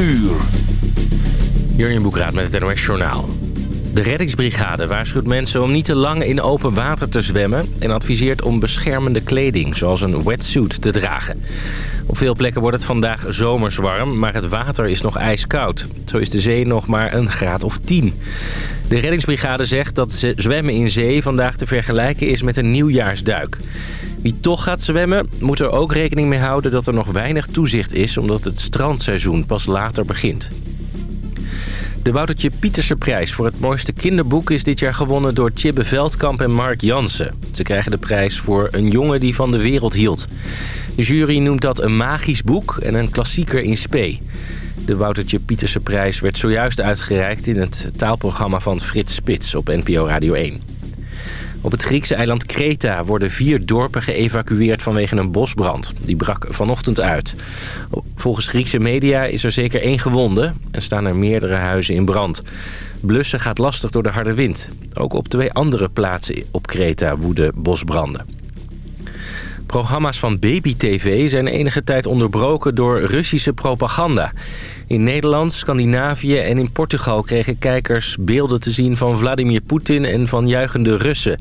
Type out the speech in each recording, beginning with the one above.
uur. Jurjen Boekraat met het NOS Journaal. De reddingsbrigade waarschuwt mensen om niet te lang in open water te zwemmen... en adviseert om beschermende kleding, zoals een wetsuit, te dragen. Op veel plekken wordt het vandaag zomers warm, maar het water is nog ijskoud. Zo is de zee nog maar een graad of 10. De reddingsbrigade zegt dat zwemmen in zee vandaag te vergelijken is met een nieuwjaarsduik. Wie toch gaat zwemmen, moet er ook rekening mee houden dat er nog weinig toezicht is... omdat het strandseizoen pas later begint. De Woutertje Pieterse prijs voor het mooiste kinderboek is dit jaar gewonnen door Tjibbe Veldkamp en Mark Jansen. Ze krijgen de prijs voor Een jongen die van de wereld hield. De jury noemt dat een magisch boek en een klassieker in spe. De Woutertje Pieterse prijs werd zojuist uitgereikt in het taalprogramma van Frits Spits op NPO Radio 1. Op het Griekse eiland Kreta worden vier dorpen geëvacueerd vanwege een bosbrand. Die brak vanochtend uit. Volgens Griekse media is er zeker één gewonde en staan er meerdere huizen in brand. Blussen gaat lastig door de harde wind. Ook op twee andere plaatsen op Kreta woeden bosbranden. Programma's van Baby TV zijn enige tijd onderbroken door Russische propaganda. In Nederland, Scandinavië en in Portugal kregen kijkers beelden te zien van Vladimir Poetin en van juichende Russen.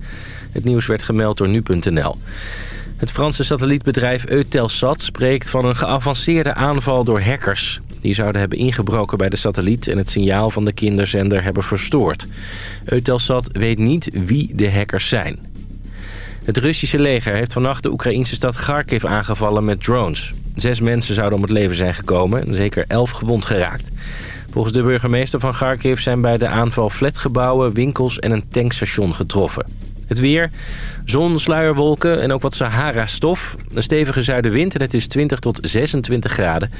Het nieuws werd gemeld door nu.nl. Het Franse satellietbedrijf Eutelsat spreekt van een geavanceerde aanval door hackers. Die zouden hebben ingebroken bij de satelliet en het signaal van de kinderzender hebben verstoord. Eutelsat weet niet wie de hackers zijn. Het Russische leger heeft vannacht de Oekraïnse stad Kharkiv aangevallen met drones. Zes mensen zouden om het leven zijn gekomen en zeker elf gewond geraakt. Volgens de burgemeester van Kharkiv zijn bij de aanval flatgebouwen, winkels en een tankstation getroffen. Het weer, zon, sluierwolken en ook wat Sahara-stof. Een stevige zuidenwind en het is 20 tot 26 graden.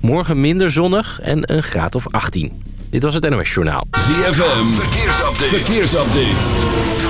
Morgen minder zonnig en een graad of 18. Dit was het NOS Journaal. ZFM, verkeersupdate. verkeersupdate.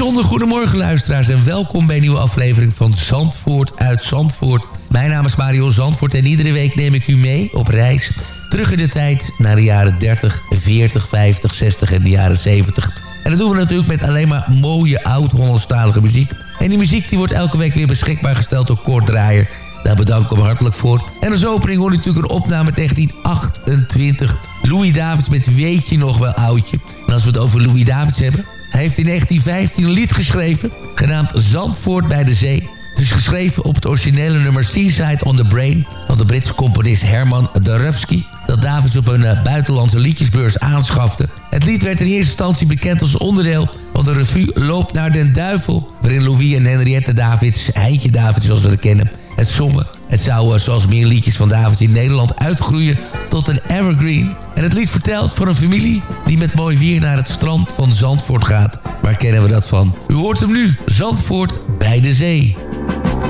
Bijzonder goedemorgen luisteraars en welkom bij een nieuwe aflevering van Zandvoort uit Zandvoort. Mijn naam is Mario Zandvoort en iedere week neem ik u mee op reis terug in de tijd naar de jaren 30, 40, 50, 60 en de jaren 70. En dat doen we natuurlijk met alleen maar mooie oud-Hollandstalige muziek. En die muziek die wordt elke week weer beschikbaar gesteld door Kort Draaier. Daar bedank ik hem hartelijk voor. En als opening hoor natuurlijk een opname 1928. Louis Davids met Weet je nog wel oudje. En als we het over Louis Davids hebben... Hij heeft in 1915 een lied geschreven, genaamd Zandvoort bij de Zee. Het is geschreven op het originele nummer Seaside on the Brain... van de Britse componist Herman Darewski... dat Davids op een uh, buitenlandse liedjesbeurs aanschafte. Het lied werd in eerste instantie bekend als onderdeel van de revue Loop naar den Duivel... waarin Louis en Henriette Davids, Heintje Davids zoals we het kennen, het zongen. Het zou, uh, zoals meer liedjes van Davids in Nederland, uitgroeien tot een evergreen. En het lied vertelt van een familie die met mooi weer naar het strand van Zandvoort gaat. Waar kennen we dat van? U hoort hem nu, Zandvoort bij de zee.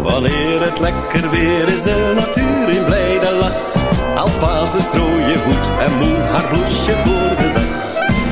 Wanneer het lekker weer is, de natuur in blijde lach. Alpazen strooien goed en moe haar bloesje voor de.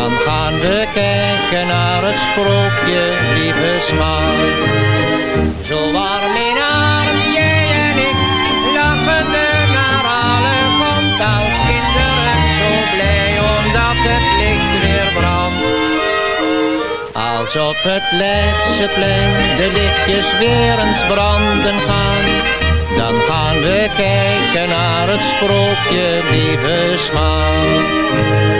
Dan gaan we kijken naar het sprookje, lieve schat. Zo warm in arm, jij en ik, lachende naar alle komt als kinderen. Zo blij omdat het licht weer brandt. Als op het Leidseplein de lichtjes weer eens branden gaan. Dan gaan we kijken naar het sprookje, lieve schat.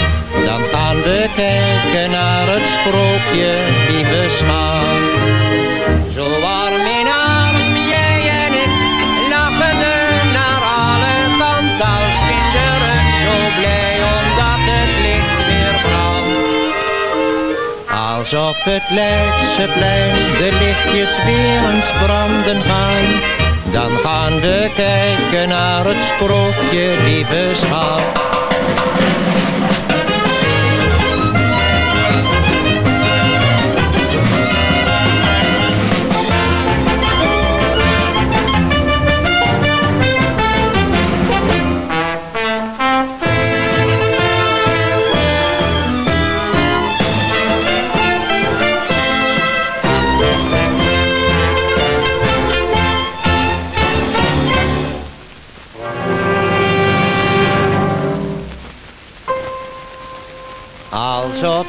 Gaan we kijken naar het sprookje, lieve schat. Zo warm in arm, jij en ik, lachende naar alle kanten als kinderen. Zo blij omdat het licht weer brandt. Als op het Leidseplein de lichtjes weer eens branden gaan. Dan gaan we kijken naar het sprookje, lieve schat.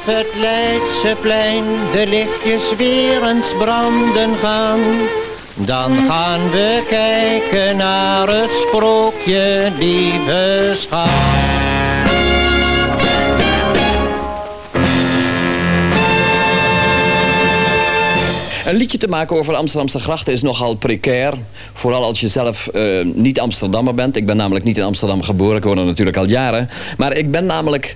Het Leidseplein de lichtjes weer eens branden gaan, dan gaan we kijken naar het sprookje, lieve schat. Een liedje te maken over Amsterdamse grachten is nogal precair. Vooral als je zelf eh, niet Amsterdammer bent. Ik ben namelijk niet in Amsterdam geboren. Ik woon er natuurlijk al jaren. Maar ik ben namelijk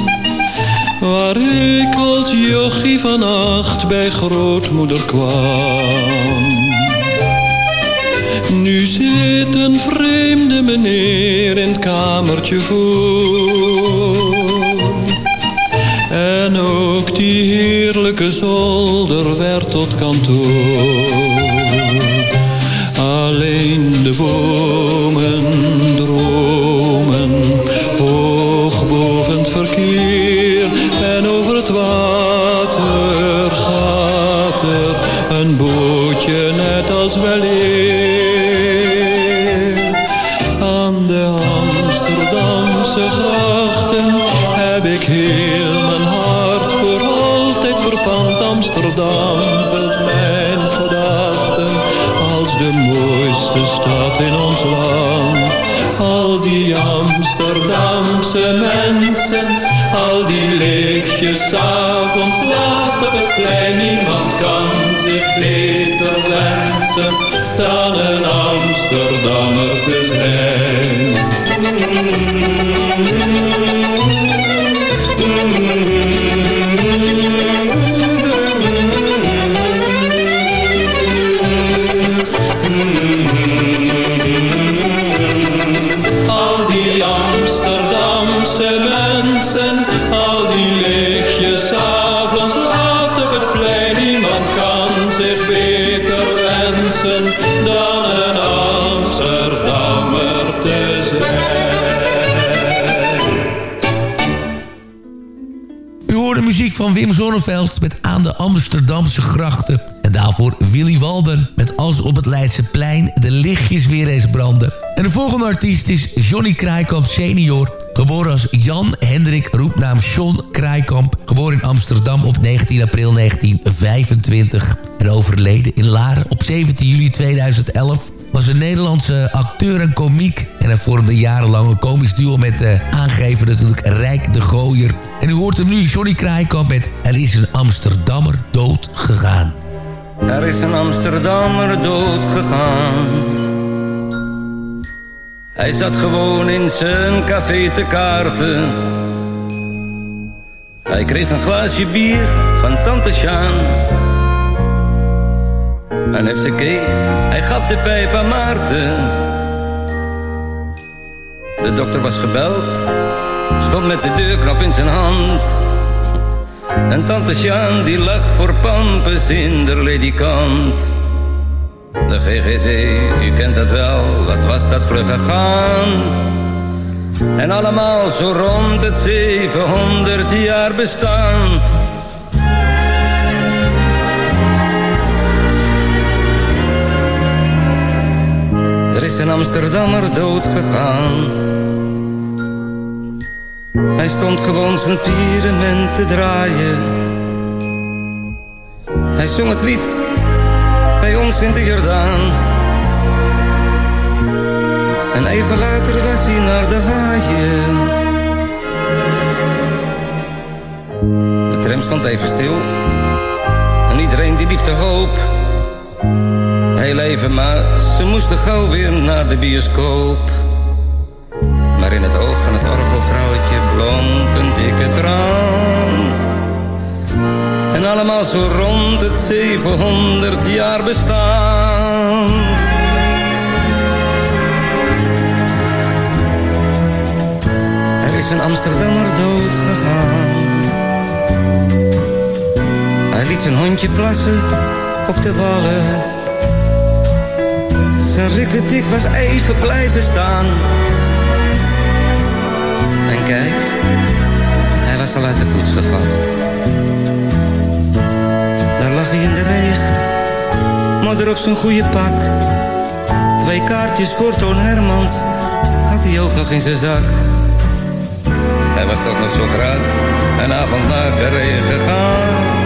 Waar ik als jochie van acht bij grootmoeder kwam. Nu zit een vreemde meneer in het kamertje voor. En ook die heerlijke zolder werd tot kantoor. Alleen de bomen van Wim Zonneveld met Aan de Amsterdamse grachten. En daarvoor Willy Walden met Als op het Leidseplein de lichtjes weer eens branden. En de volgende artiest is Johnny Kraaikamp senior. Geboren als Jan Hendrik, roepnaam John Kraaikamp. Geboren in Amsterdam op 19 april 1925. En overleden in Laren op 17 juli 2011 was een Nederlandse acteur en komiek. En hij vormde jarenlang een komisch duo met de aangever natuurlijk Rijk de Gooier. En u hoort hem nu, Johnny Kraaikamp met Er is een Amsterdammer dood gegaan. Er is een Amsterdammer dood gegaan. Hij zat gewoon in zijn café te kaarten. Hij kreeg een glaasje bier van tante Sjaan. En heb ze keek, hij gaf de pijp aan Maarten. De dokter was gebeld, stond met de deurknop in zijn hand. En tante Sjaan die lag voor pampes in de ledikant. De GGD, u kent dat wel, wat was dat vlug gegaan. En allemaal zo rond het 700 jaar bestaan. Er is een Amsterdammer dood gegaan. Hij stond gewoon zijn pyramid te draaien. Hij zong het lied bij ons in de Jordaan. En even later was hij naar de haaien. De tram stond even stil. En iedereen die liep te hoop. Heel even, maar ze moesten gauw weer naar de bioscoop. Maar in het oog van het orgelvrouwtje blonk een dikke traan. En allemaal zo rond het 700 jaar bestaan. Er is een Amsterdammer dood gegaan. Hij liet zijn hondje plassen op de wallen. Zijn rikketik was even blijven staan. En kijk, hij was al uit de koets gevallen. Daar lag hij in de regen, maar op zijn goede pak. Twee kaartjes voor Toon Hermans had hij ook nog in zijn zak. Hij was toch nog zo graag een avond naar Carré gegaan.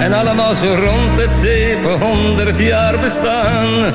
En allemaal zo rond het 700 jaar bestaan.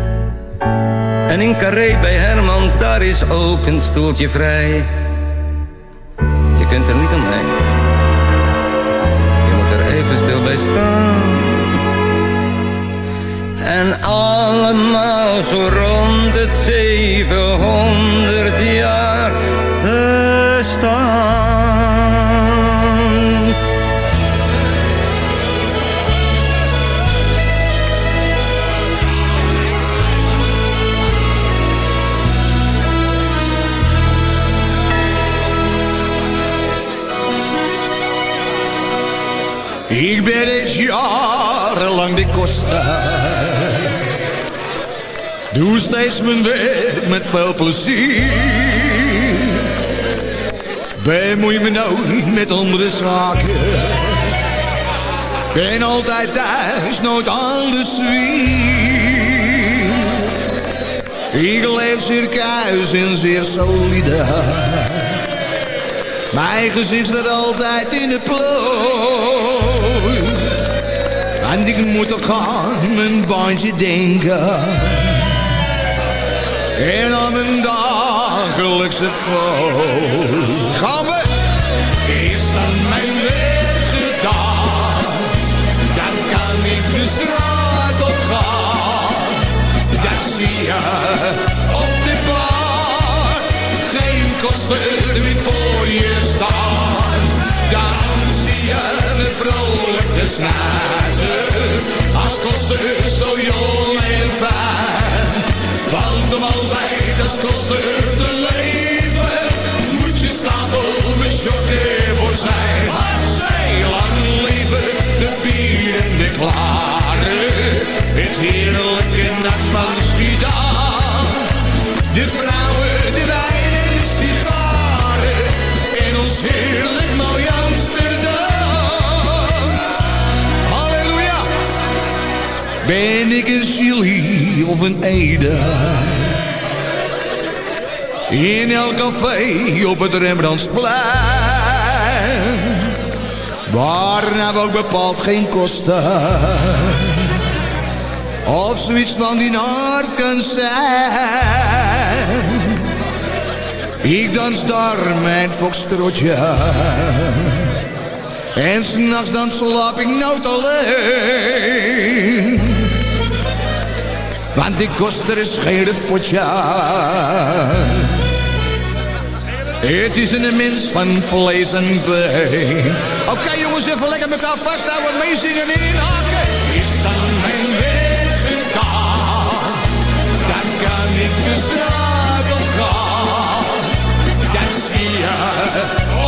In Carré bij Hermans, daar is ook een stoeltje vrij. Je kunt er niet omheen. Je moet er even stil bij staan. En allemaal zo rond het 700 Doe steeds mijn werk met veel plezier. Bemoei me nooit met andere zaken. Ben altijd thuis, nooit aan de zwier. Ik leef circuis en zeer solide. Mijn gezicht staat altijd in de plooi. En ik moet ook aan mijn bandje denken. En aan mijn dagelijkse vlooi. Gaan we! Is dan mijn werk gedaan? Dan kan ik de straat op gaan. Dat zie je op de bar. Geen kosten meer voor je staan. Dan zie je een vrolijke snazen. Als kosten zo jong en fijn. Want om altijd als koster te leven, moet je stapel chocolade voor zijn. Maar zij lang leven de bier en de klaren. Het heerlijke nacht van Schiedam. De vrouwen, de wijn en de sigaren. En ons heerlijk Ben ik een Chili of een Ede? In elk café op het Rembrandtsplein. Waar nou ook bepaald geen kosten. Of zoiets van die naart kan zijn. Ik dans daar mijn foxtrotje. En s'nachts dan slaap ik nooit alleen. Want die koster is geen fotje. Het is een mens van vlees en been. Oké jongens, even lekker elkaar vasthouden, meezingen en inhaken. Is dan mijn werk gedaan, dan kan ik de straat op gaan. Dan zie je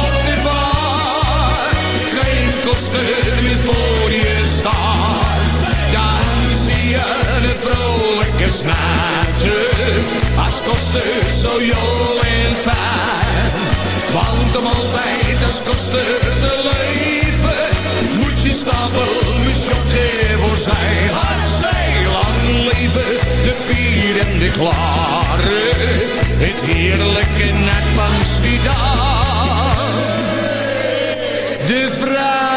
op de bar geen kosten meer voor je staan. Dan zie je een vrolijke snater, als kosten zo jong en fijn. Want om altijd als koster te leven, moet je stapel met voor zijn. Had zij lang leven, de bier en de klaren, het heerlijke net van Schiedam. De vrouwen,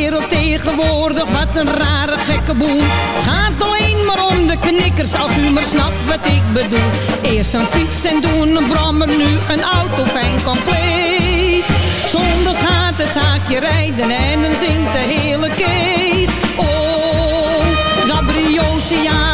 wereld tegenwoordig, wat een rare gekke boel. Gaat alleen maar om de knikkers, als u maar snapt wat ik bedoel. Eerst een fiets en doen een brommer, nu een auto fijn compleet. Zondags gaat het zaakje rijden en dan zingt de hele keet. Oh, Zabriosia,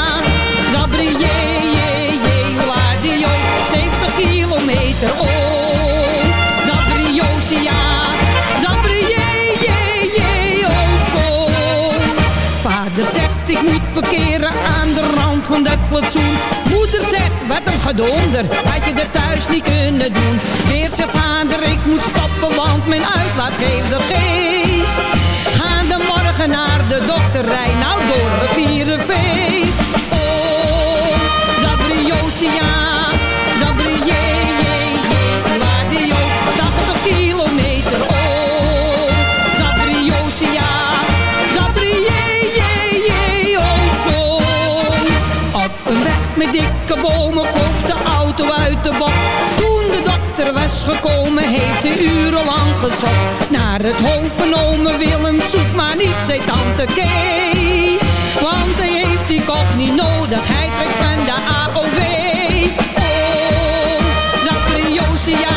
plantsoen. Moeder zegt wat een gedonder, had je er thuis niet kunnen doen. Weer zegt vader ik moet stoppen want mijn uitlaat geeft er geest. Ga de morgen naar de dokter, nou dikke bomen vloog de auto uit de bocht. Toen de dokter was gekomen, heeft hij urenlang gezocht. Naar het hoofd genomen, Willem zoek maar niet, zei tante Kee. Want hij heeft die kop niet nodig, hij trekt van de AOW. Oh, Zabriosia, Zabri,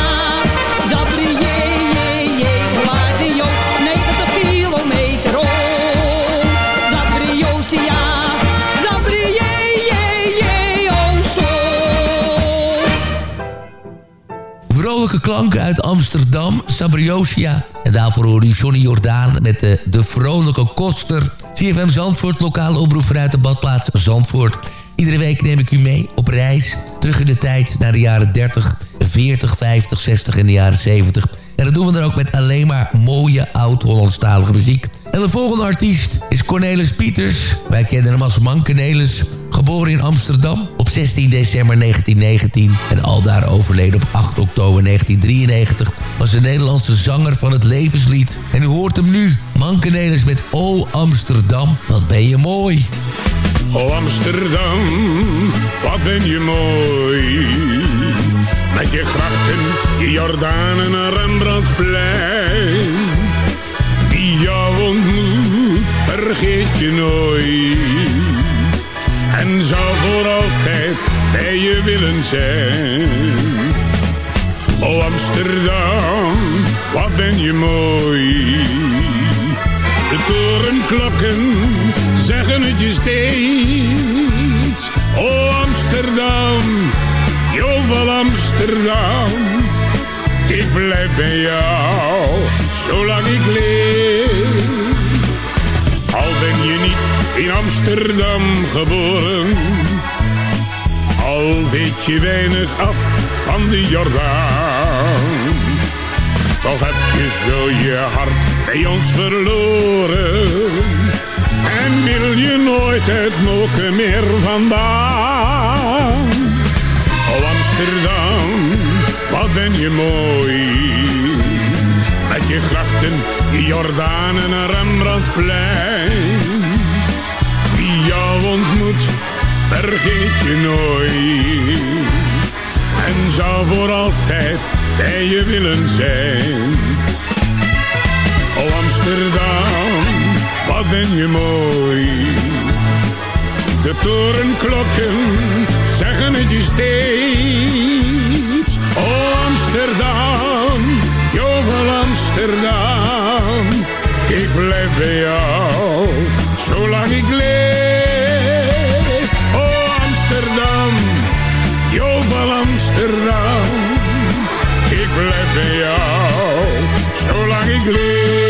uit Amsterdam, Sabriosia. En daarvoor hoor u Johnny Jordaan met de, de vrolijke koster. CFM Zandvoort, lokale omroep vanuit de badplaats Zandvoort. Iedere week neem ik u mee op reis. Terug in de tijd naar de jaren 30, 40, 50, 60 en de jaren 70. En dat doen we dan ook met alleen maar mooie oud-Hollandstalige muziek. En de volgende artiest is Cornelis Pieters. Wij kennen hem als Man Cornelis. Geboren in Amsterdam 16 december 1919 en aldaar overleden op 8 oktober 1993... was een Nederlandse zanger van het levenslied. En u hoort hem nu, Man Cornelis met O Amsterdam, wat ben je mooi. Oh Amsterdam, wat ben je mooi. Met je grachten, je Jordaan en Rembrandtsplein. Wie jou ontmoet, vergeet je nooit. Willen zijn. Oh Amsterdam, wat ben je mooi. De torenklokken zeggen het je steeds. Oh Amsterdam, jovel Amsterdam. Ik blijf bij jou, zolang ik leef. Al ben je niet in Amsterdam geboren. Al weet je weinig af van de Jordaan. Toch heb je zo je hart bij ons verloren. En wil je nooit het moken meer vandaan. Oh Amsterdam, wat ben je mooi. Met je grachten, Jordaan en Rembrandtplein. Wie jou ontmoet, vergeet je nooit. En zou voor altijd bij je willen zijn. Oh Amsterdam, wat ben je mooi. De torenklokken zeggen het je steeds. Oh Amsterdam, jovel Amsterdam. Ik blijf bij jou, zolang ik leef. Jovel Amsterdam. Ik blijf bij jou, zolang ik leef.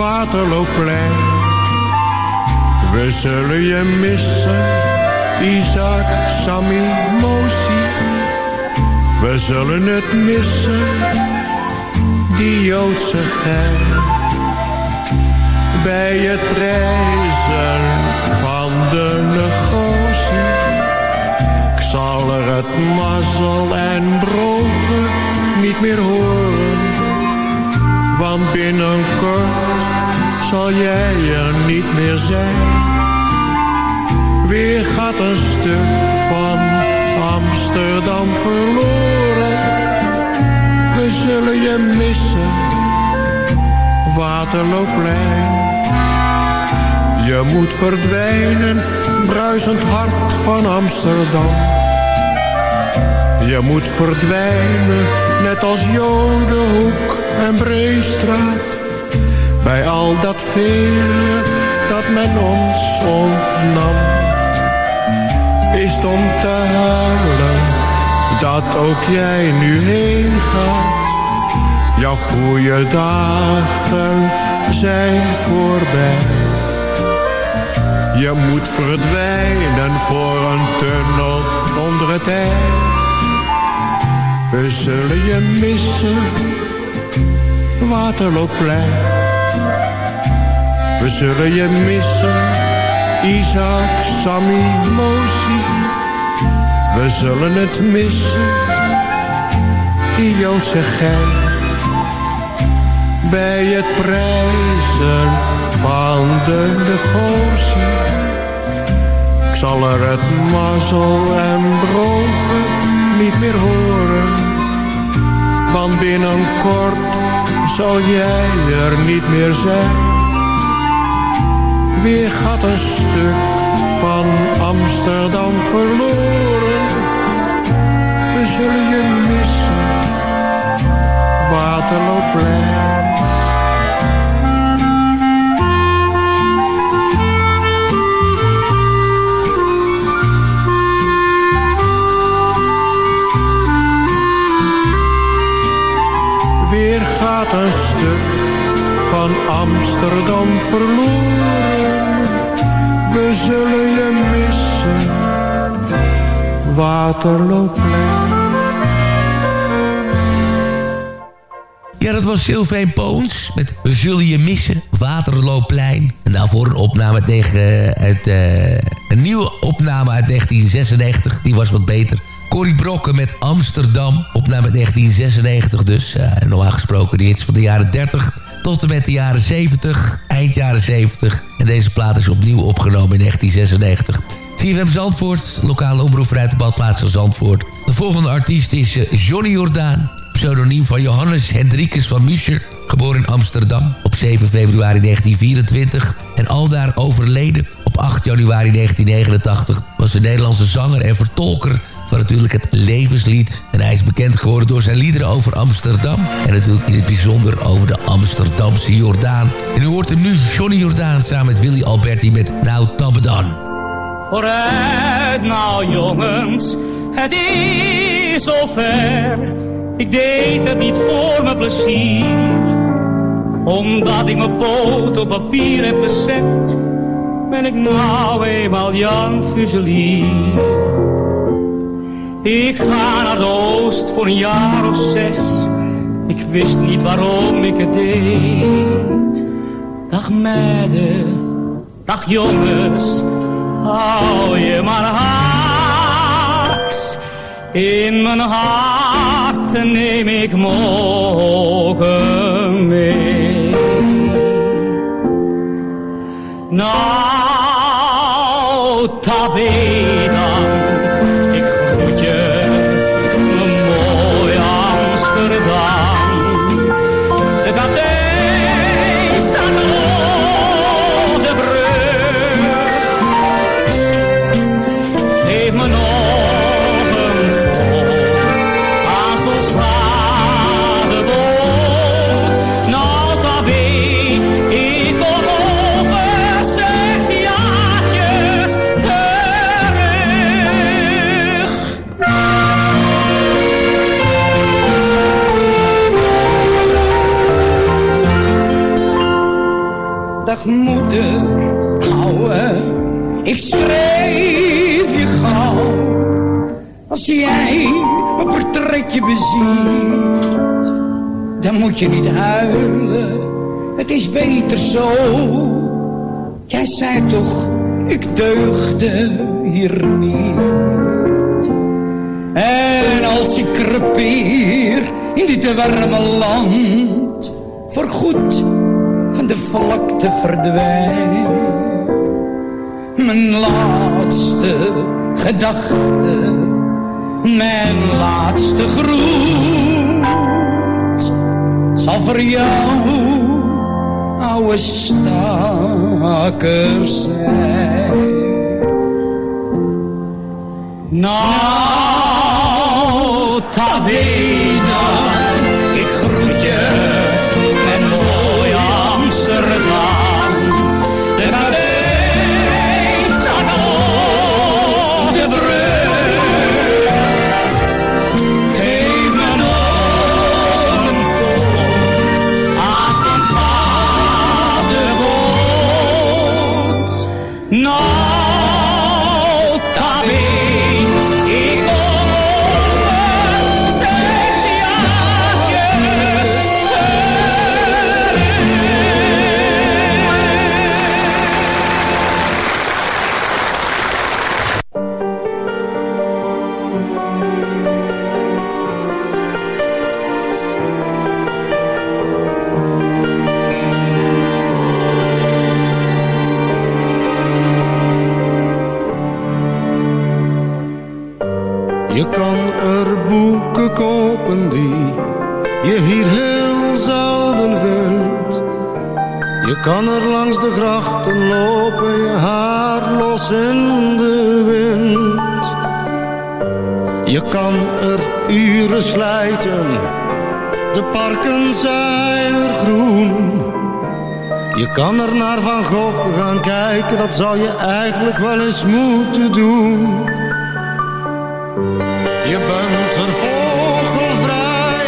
Waterlooplein. We zullen je missen, Isaac, Sammy, Mosi. We zullen het missen, die Joodse gein. Bij het reizen van de negotie. Ik zal er het mazzel en brogen niet meer horen. Want binnenkort zal jij er niet meer zijn. Weer gaat een stuk van Amsterdam verloren. We zullen je missen, Waterlooplein. Je moet verdwijnen, bruisend hart van Amsterdam. Je moet verdwijnen, net als Jodenhoek en Breestraat. Bij al dat vele dat men ons ontnam. Is om te huilen, dat ook jij nu heen gaat. Jouw goede dagen zijn voorbij. Je moet verdwijnen voor een tunnel onder het ijs. We zullen je missen, Waterloopplein. We zullen je missen, Isaac, Sammy, Mosi. We zullen het missen, Joodse gein. Bij het prijzen van de negotie. Ik zal er het mazzel en brogen niet meer horen. Want binnenkort zal jij er niet meer zijn. Weer gaat een stuk van Amsterdam verloren. We zullen je missen, Waterloopplein. Gaat een stuk van Amsterdam verloren. We zullen je missen, Waterloopplein. Ja, dat was Sylvain Poons met We zullen je missen, Waterloopplein. En daarvoor een opname tegen uit, eh, een nieuwe opname uit 1996. Die was wat beter. Corrie Brokken met Amsterdam. Opname uit 1996 dus. Eh, normaal gesproken die hits van de jaren 30 tot en met de jaren 70. Eind jaren 70. En deze plaat is opnieuw opgenomen in 1996. CFM Zandvoort, lokale omroep vanuit de badplaats van Zandvoort. De volgende artiest is eh, Johnny Jordaan. Pseudoniem van Johannes Hendrikus van Muscher. Geboren in Amsterdam op 7 februari 1924. En aldaar overleden op 8 januari 1989. Was een Nederlandse zanger en vertolker van natuurlijk het levenslied. En hij is bekend geworden door zijn liederen over Amsterdam. En natuurlijk in het bijzonder over de Amsterdamse Jordaan. En u hoort hem nu, Johnny Jordaan, samen met Willy Alberti met Nou Tabbedan. Vooruit nou jongens, het is zover. Ik deed het niet voor mijn plezier. Omdat ik mijn poot op papier heb gezet. ben ik nou eenmaal Jan Fuselier. Ik ga naar de oost voor een jaar of zes. Ik wist niet waarom ik het deed. Dag meiden, dag jongens, hou je maar haaks. In mijn hart neem ik morgen mee. Zo. Jij zei toch, ik deugde hier niet. En als ik krepeer in dit warme land, voorgoed van de vlakte verdwijn. Mijn laatste gedachte, mijn laatste groet, zal voor jou, oude staker zijn. Nou, Tabita, Je kan er boeken kopen die je hier heel zelden vindt. Je kan er kan er uren slijten, de parken zijn er groen. Je kan er naar Van Gogh gaan kijken, dat zou je eigenlijk wel eens moeten doen. Je bent er vogelvrij,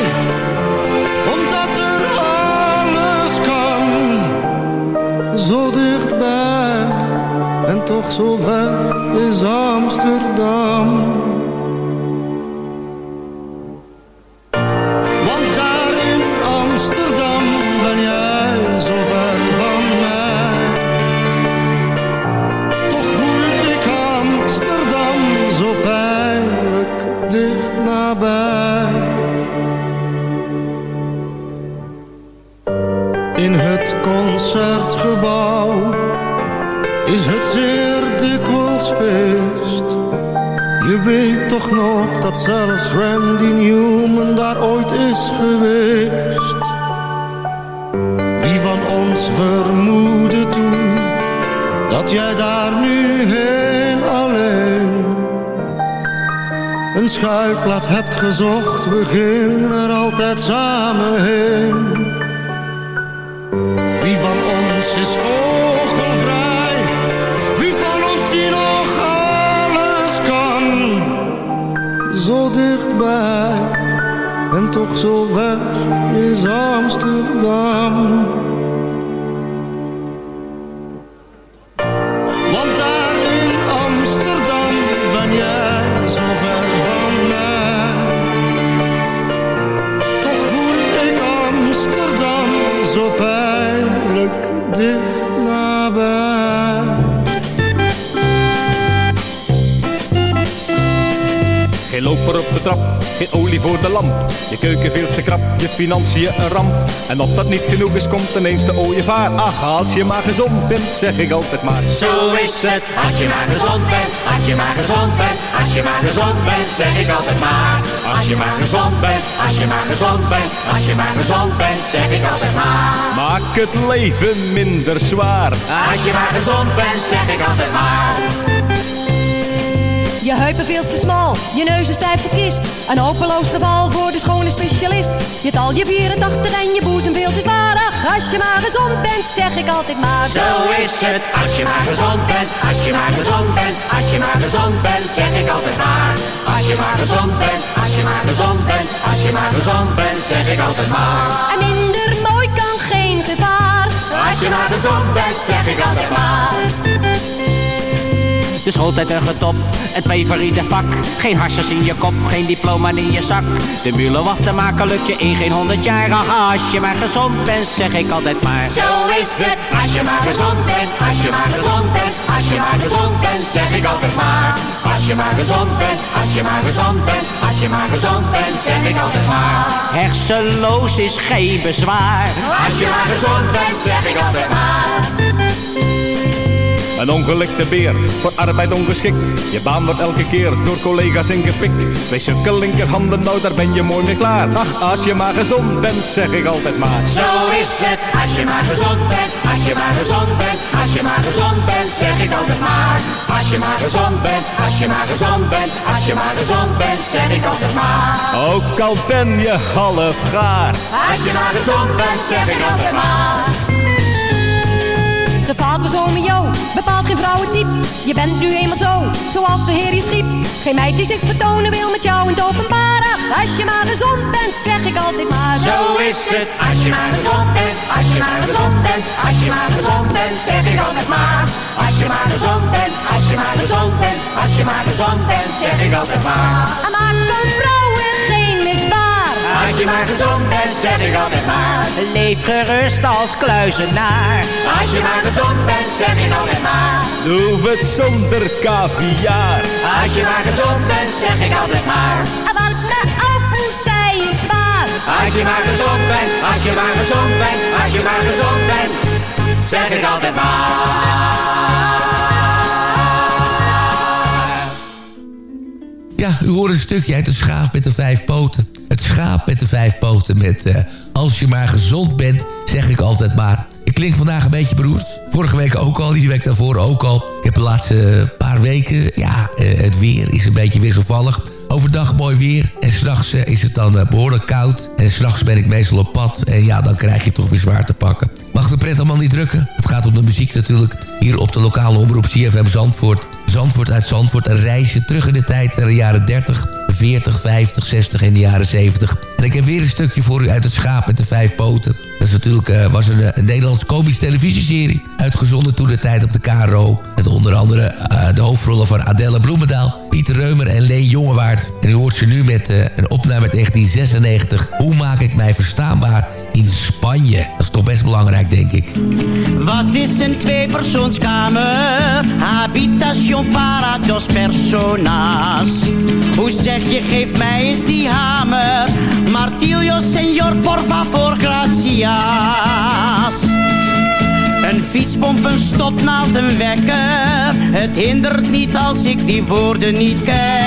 omdat er alles kan. Zo dichtbij en toch zo ver is Amsterdam. Zelfs Randy Newman daar ooit is geweest. Wie van ons vermoedde toen dat jij daar nu heel alleen een schuilplaats hebt gezocht? We gingen er altijd samen heen. Wie van ons is vogelvrij? Toch zo ver is Amsterdam. Geen loper op de trap, geen olie voor de lamp. Je keuken veel te krap, je financiën een ramp. En of dat niet genoeg is, komt ineens de ooievaar. Ach, als je maar gezond bent, zeg ik altijd maar. Zo is het, als je maar gezond bent, als je maar gezond bent, als je maar gezond bent, zeg ik altijd maar. Als je maar gezond bent, als je maar gezond bent, als je maar gezond bent, zeg ik altijd maar. Maak het leven minder zwaar. Als je maar gezond bent, zeg ik altijd maar. Je heupen veel te smal, je neus is stijf verkist. Een hopeloos geval voor de schone specialist. Je tal je 84 en je boezem veel te zwaar. Ach, als je maar gezond bent, zeg ik altijd maar. Zo is het, als je maar gezond bent, als je maar gezond bent, als je maar gezond bent, zeg ik altijd maar. Als je maar gezond bent, als je maar gezond bent, als je maar gezond bent, zeg ik altijd maar. En minder mooi kan geen gevaar. Als je maar gezond bent, zeg ik altijd maar. De schooltijd er getop, het favoriete vak. Geen harsjes in je kop, geen diploma in je zak. De mulen af te maken lukt je in geen honderd jaar. Ach, als je maar gezond bent, zeg ik altijd maar. Zo is het, als je maar gezond bent, als je maar gezond bent, als je maar gezond bent, zeg ik altijd maar. Als je maar gezond bent, als je maar gezond bent, als je maar gezond bent, zeg ik altijd maar. Hersenloos is geen bezwaar. Als je maar gezond bent, zeg ik altijd maar. Een ongelikte beer, voor arbeid ongeschikt. Je baan wordt elke keer door collega's ingepikt. Bij zulke linkerhanden, nou daar ben je mooi mee klaar. Ach, als je maar gezond bent, zeg ik altijd maar. Zo is het, als je maar gezond bent, als je maar gezond bent, als je maar gezond bent, zeg ik altijd maar. Als je maar gezond bent, als je maar gezond bent, als je maar gezond bent, zeg ik altijd maar. Ook al ben je half gaar. Als je maar gezond bent, zeg ik altijd maar. Gevaald was ome Jo, bepaalt geen vrouwentype. Je bent nu eenmaal zo, zoals de Heer je schiep. Geen meid die zich vertonen wil met jou in het openbaar. Ach, Als je maar gezond bent, zeg ik altijd maar. Zo is het, als je maar gezond bent, als je maar gezond bent, als je maar gezond bent, zeg ik altijd maar. Als je maar gezond bent, als je maar gezond bent, als je maar gezond bent, zeg ik altijd maar. Als je maar gezond bent, zeg ik altijd maar. Leef gerust als kluizenaar. Als je maar gezond bent, zeg ik altijd maar. Doe het zonder caviar. Als je maar gezond bent, zeg ik altijd maar. Want de zij is waar. Als je maar gezond bent, als je maar gezond bent, als je maar gezond bent, zeg ik altijd maar. Ja, u hoort een stukje uit het schaap met de vijf poten. Het schaap met de vijf poten met... eh, als je maar gezond bent, zeg ik altijd maar. Ik klink vandaag een beetje beroerd. Vorige week ook al, die week daarvoor ook al. Ik heb de laatste paar weken... Ja, eh, het weer is een beetje wisselvallig. Overdag mooi weer. En s'nachts eh, is het dan eh, behoorlijk koud. En s'nachts ben ik meestal op pad. En ja, dan krijg je toch weer zwaar te pakken. Mag de pret allemaal niet drukken? Het gaat om de muziek natuurlijk. Hier op de lokale omroep CFM Zandvoort. Zandvoort uit Zandvoort. Een reisje terug in de tijd naar de jaren 30, 40, 50, 60 en de jaren 70. En ik heb weer een stukje voor u uit het schaap met de vijf poten. Dat is natuurlijk, eh, was een, eh, een Nederlands komisch televisieserie. Uitgezonden toen de tijd op de KRO. Met onder andere eh, de hoofdrollen van Adelle Bloemendaal, Pieter Reumer en Leen Jongewaard. En u hoort ze nu met een opname uit 1996. Hoe maak ik mij verstaanbaar in Spanje? Dat is toch best belangrijk, denk ik. Wat is een tweepersoonskamer? Habitation para dos personas. Hoe zeg je, geef mij eens die hamer. Martillo, señor, por favor, gracias. Een fietspomp, een stopnaald, een wekker. Het hindert niet als ik die woorden niet ken.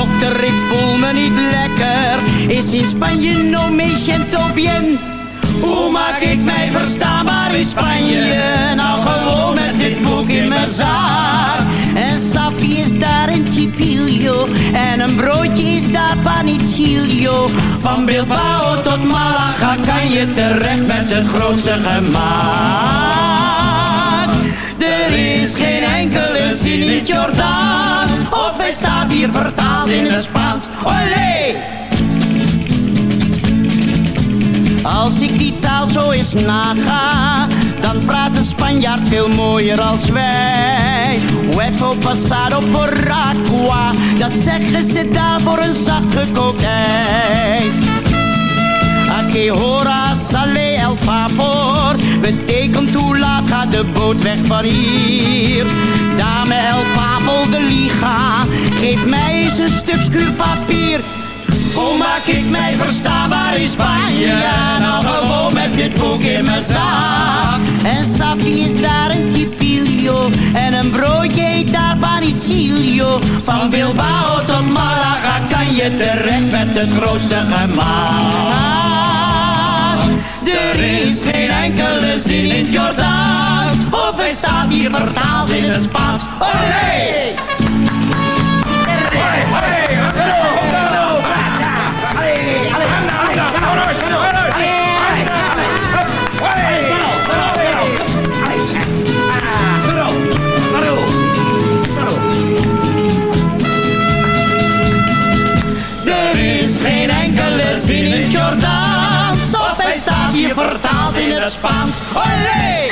Dokter, ik voel me niet lekker. Is in Spanje no me siento bien. Hoe maak ik mij verstaanbaar in Spanje? Nou gewoon met dit boek in mijn zaak. En Safi is daar een chipillo. En een broodje is daar panicillo. Van Bilbao tot Malaga kan je terecht met het grootste gemaakt. Er is geen enkele in het Jordaans. Of hij staat hier vertaald in het Spaans. Olé! Als ik die taal zo eens naga, dan praat de Spanjaard veel mooier als wij. Huevo pasado por agua, dat zeggen ze daar voor een zacht gekookt ei. Que hora sale el vapor, betekent de boot weg van hier. Dame El Papel de Liga, geef mij eens een stuk schuurpapier. Hoe maak ik mij verstaanbaar in Spanje? Nou gewoon met dit boek in mijn zak. En Safi is daar een een broodje heet daar panicilio. Van Bilbao tot Malaga kan je terecht met het grootste gemaakt. Er is geen enkele zin in het Jordaans. Of hij staat hier vertaald in het Spaans. Olé! In het Jordaans. Of hij staat hier vertaald in het Spaans. Olé!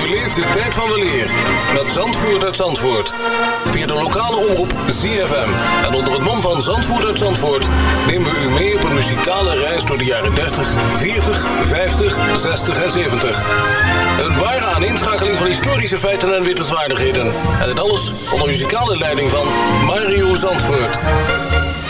Beleef de tijd van de leer met Zandvoort uit Zandvoort. Via de lokale omroep ZFM. En onder het mom van Zandvoort uit Zandvoort... nemen we u mee op een muzikale reis door de jaren 30, 40, 50, 60 en 70. Een ware aaninschakeling van historische feiten en wittelswaardigheden. En het alles onder muzikale leiding van Mario Zandvoort.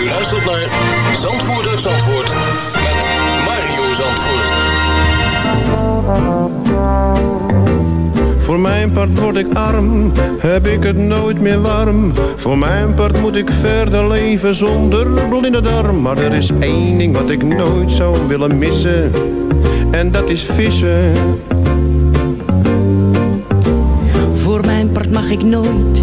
U luistert naar Zandvoort uit Zandvoort met Mario Zandvoort. Voor mijn part word ik arm, heb ik het nooit meer warm. Voor mijn part moet ik verder leven zonder blinde darm. Maar er is één ding wat ik nooit zou willen missen. En dat is vissen. Voor mijn part mag ik nooit,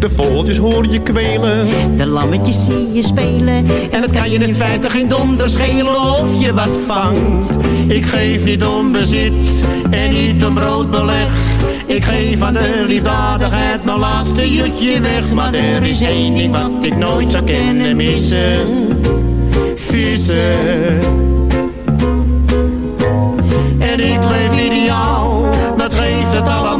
De vogeltjes hoor je kwelen. De lammetjes zie je spelen. En het kan je in feite geen donder schelen of je wat vangt. Ik geef niet om bezit en niet om broodbeleg. Ik geef aan de liefdadigheid mijn laatste jutje weg. Maar er is één ding wat ik nooit zou kennen missen. Vissen. En ik leef ideaal, dat geeft het allemaal.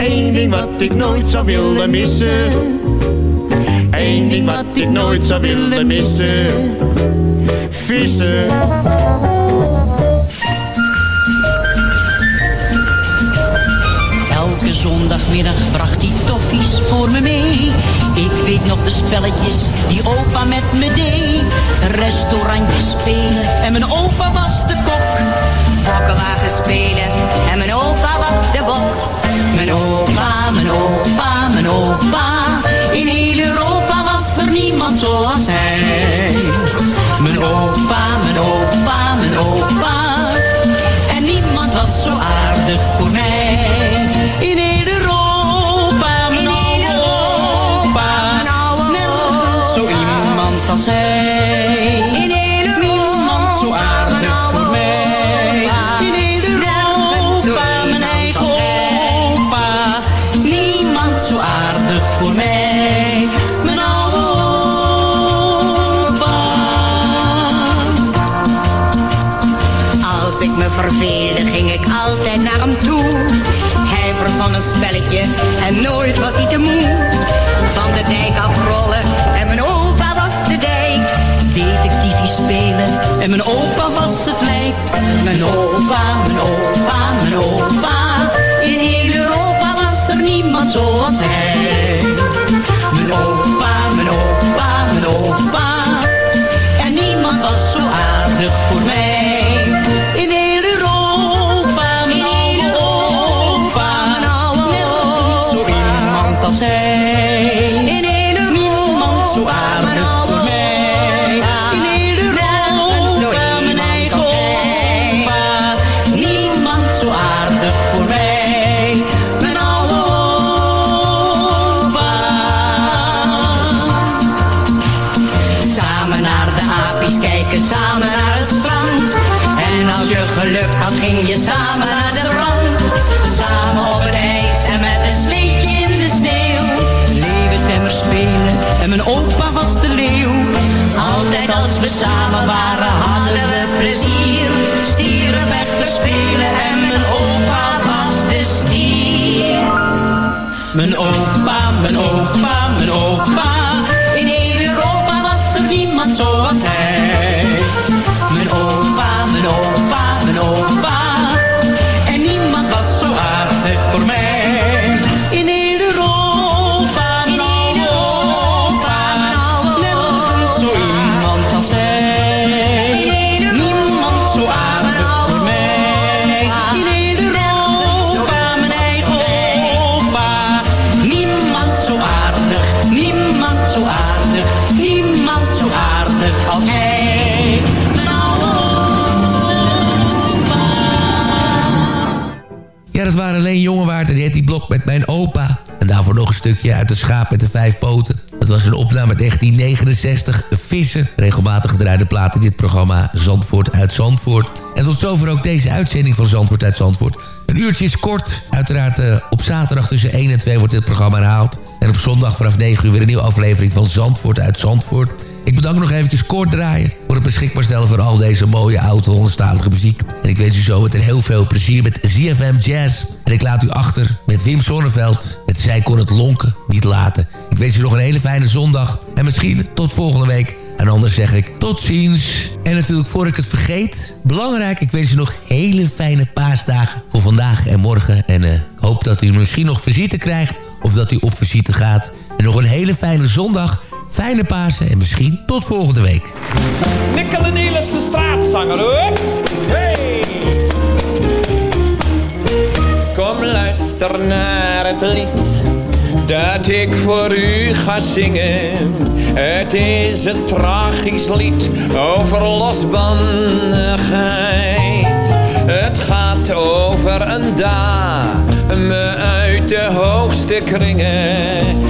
Eén ding wat ik nooit zou willen missen. Eén ding wat ik nooit zou willen missen. Vissen. Elke zondagmiddag bracht hij toffies voor me mee. Ik weet nog de spelletjes die opa met me deed. Restaurantjes spelen en mijn opa was de kok. Bokkenwagen spelen en mijn opa was de bok. Mijn opa, mijn opa, mijn opa. In heel Europa was er niemand zoals hij. Mijn opa, mijn opa, mijn opa. En niemand was zo aardig voor mij. In we samen waren, hadden we plezier. Stierenvechter spelen en mijn opa was de stier. Mijn opa, mijn opa. Uit de schaap met de vijf poten. Dat was een opname uit 1969. Vissen. Regelmatig gedraaide plaat in dit programma Zandvoort uit Zandvoort. En tot zover ook deze uitzending van Zandvoort uit Zandvoort. Een uurtje is kort. Uiteraard eh, op zaterdag tussen 1 en 2 wordt dit programma herhaald. En op zondag vanaf 9 uur weer een nieuwe aflevering van Zandvoort uit Zandvoort. Ik bedank nog eventjes kort draaien voor het beschikbaar stellen van al deze mooie oud-Hollandstalige muziek. En ik wens u zo met heel veel plezier met ZFM Jazz. En ik laat u achter met Wim Sonneveld. Het Zij kon het lonken niet laten. Ik wens u nog een hele fijne zondag. En misschien tot volgende week. En anders zeg ik tot ziens. En natuurlijk voor ik het vergeet. Belangrijk, ik wens u nog hele fijne paasdagen voor vandaag en morgen. En eh, hoop dat u misschien nog visite krijgt. Of dat u op visite gaat. En nog een hele fijne zondag. Fijne Pasen en misschien tot volgende week. Nikkele Nielissen straatzanger hoor. Hey! Kom luister naar het lied dat ik voor u ga zingen. Het is een tragisch lied over losbandigheid. Het gaat over een dame uit de hoogste kringen.